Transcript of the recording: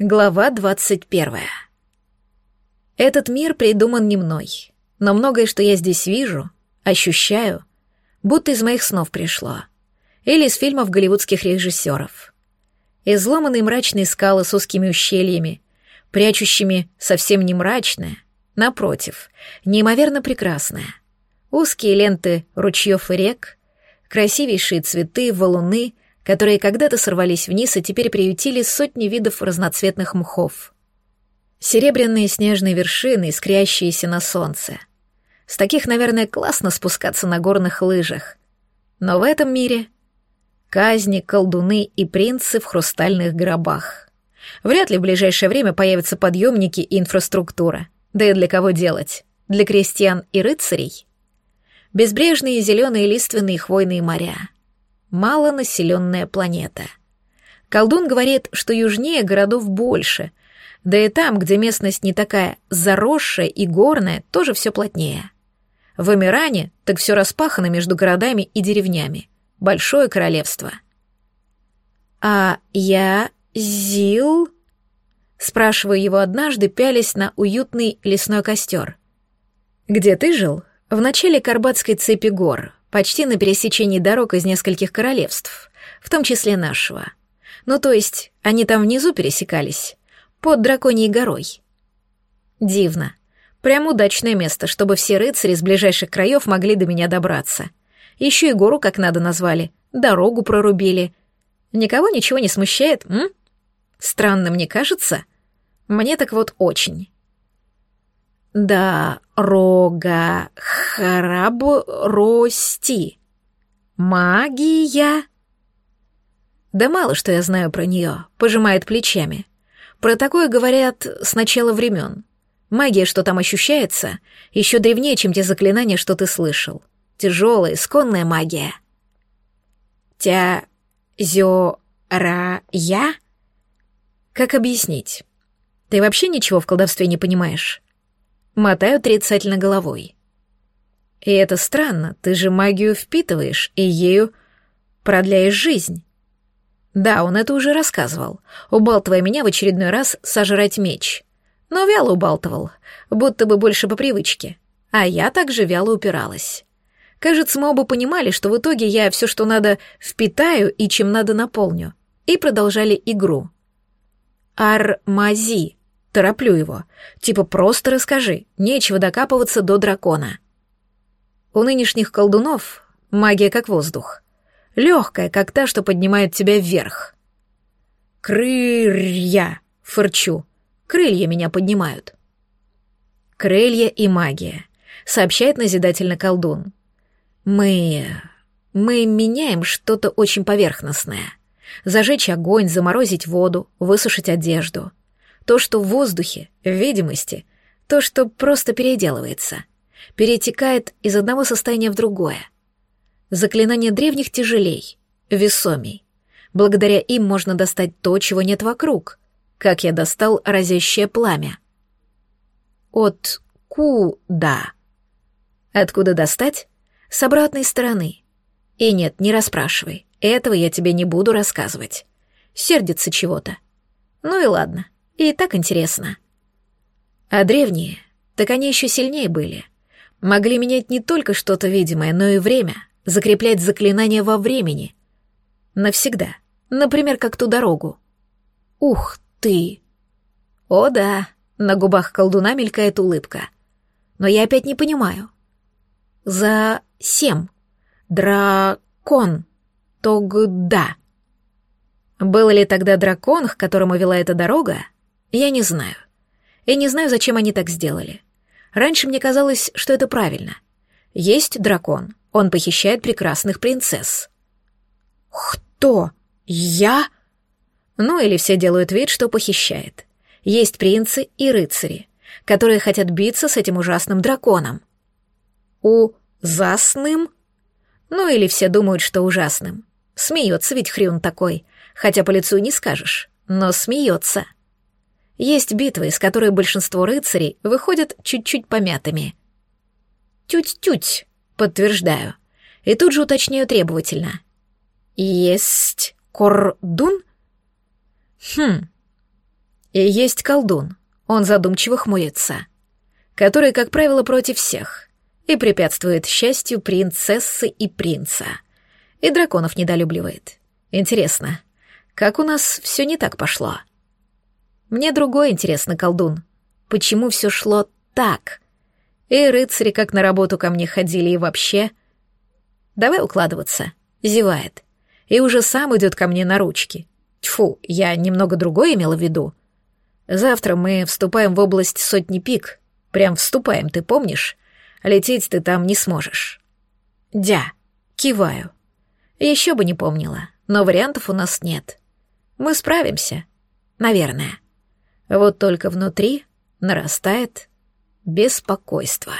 Глава двадцать первая. Этот мир придуман не мной, но многое, что я здесь вижу, ощущаю, будто из моих снов пришло. Или из фильмов голливудских режиссеров. Изломанные мрачные скалы с узкими ущельями, прячущими совсем не мрачное, напротив, неимоверно прекрасное. Узкие ленты ручьев и рек, красивейшие цветы, валуны — которые когда-то сорвались вниз и теперь приютили сотни видов разноцветных мхов. Серебряные снежные вершины, искрящиеся на солнце. С таких, наверное, классно спускаться на горных лыжах. Но в этом мире казни, колдуны и принцы в хрустальных гробах. Вряд ли в ближайшее время появятся подъемники и инфраструктура. Да и для кого делать? Для крестьян и рыцарей? Безбрежные зеленые лиственные хвойные моря — малонаселенная планета. Колдун говорит, что южнее городов больше, да и там, где местность не такая заросшая и горная, тоже все плотнее. В Эмиране так все распахано между городами и деревнями. Большое королевство. «А я Зил?» Спрашиваю его однажды, пялись на уютный лесной костер. «Где ты жил?» «В начале Карбатской цепи гор, почти на пересечении дорог из нескольких королевств, в том числе нашего. Ну, то есть, они там внизу пересекались, под Драконьей горой. Дивно. Прям удачное место, чтобы все рыцари с ближайших краев могли до меня добраться. Еще и гору как надо назвали, дорогу прорубили. Никого ничего не смущает, м? Странно мне кажется? Мне так вот очень. Да, рога, рости. Магия? Да мало что я знаю про нее, пожимает плечами. Про такое говорят с начала времен. Магия, что там ощущается, еще древнее, чем те заклинания, что ты слышал. Тяжелая, исконная магия. Тя... зё... ра... я? Как объяснить? Ты вообще ничего в колдовстве не понимаешь? Мотаю отрицательно головой. И это странно, ты же магию впитываешь и ею продляешь жизнь. Да, он это уже рассказывал, убалтывая меня в очередной раз сожрать меч. Но вяло убалтывал, будто бы больше по привычке. А я также вяло упиралась. Кажется, мы оба понимали, что в итоге я все, что надо, впитаю и чем надо наполню. И продолжали игру. Армази. Тороплю его. Типа просто расскажи, нечего докапываться до дракона. У нынешних колдунов магия как воздух. Легкая, как та, что поднимает тебя вверх. Крылья, фырчу. Крылья меня поднимают. Крылья и магия, сообщает назидательно колдун. Мы... мы меняем что-то очень поверхностное. Зажечь огонь, заморозить воду, высушить одежду — то, что в воздухе, в видимости, то, что просто переделывается, перетекает из одного состояния в другое. Заклинания древних тяжелей, весомей. Благодаря им можно достать то, чего нет вокруг, как я достал разящее пламя. От куда? Откуда достать? С обратной стороны. И нет, не расспрашивай, этого я тебе не буду рассказывать. Сердится чего-то. Ну и ладно. И так интересно. А древние, так они еще сильнее были. Могли менять не только что-то видимое, но и время, закреплять заклинания во времени. Навсегда. Например, как ту дорогу. Ух ты! О да, на губах колдуна мелькает улыбка. Но я опять не понимаю. За семь. Дракон. Тогда. Был ли тогда дракон, к которому вела эта дорога? Я не знаю. И не знаю, зачем они так сделали. Раньше мне казалось, что это правильно. Есть дракон, он похищает прекрасных принцесс. Кто? Я? Ну или все делают вид, что похищает. Есть принцы и рыцари, которые хотят биться с этим ужасным драконом. У засным? Ну или все думают, что ужасным. Смеется ведь хрюн такой, хотя по лицу не скажешь, но смеется. — есть битвы, из которых большинство рыцарей выходят чуть-чуть помятыми. «Тють-тють», подтверждаю. И тут же уточняю требовательно. «Есть кордун?» «Хм. И есть колдун, он задумчиво хмурится, который, как правило, против всех и препятствует счастью принцессы и принца. И драконов недолюбливает. Интересно, как у нас все не так пошло? Мне другое интересно, колдун. Почему все шло так? И рыцари как на работу ко мне ходили, и вообще... Давай укладываться. Зевает. И уже сам идет ко мне на ручки. Тьфу, я немного другое имела в виду. Завтра мы вступаем в область сотни пик. Прям вступаем, ты помнишь? Лететь ты там не сможешь. Дя. Киваю. Еще бы не помнила, но вариантов у нас нет. Мы справимся. Наверное. Вот только внутри нарастает беспокойство.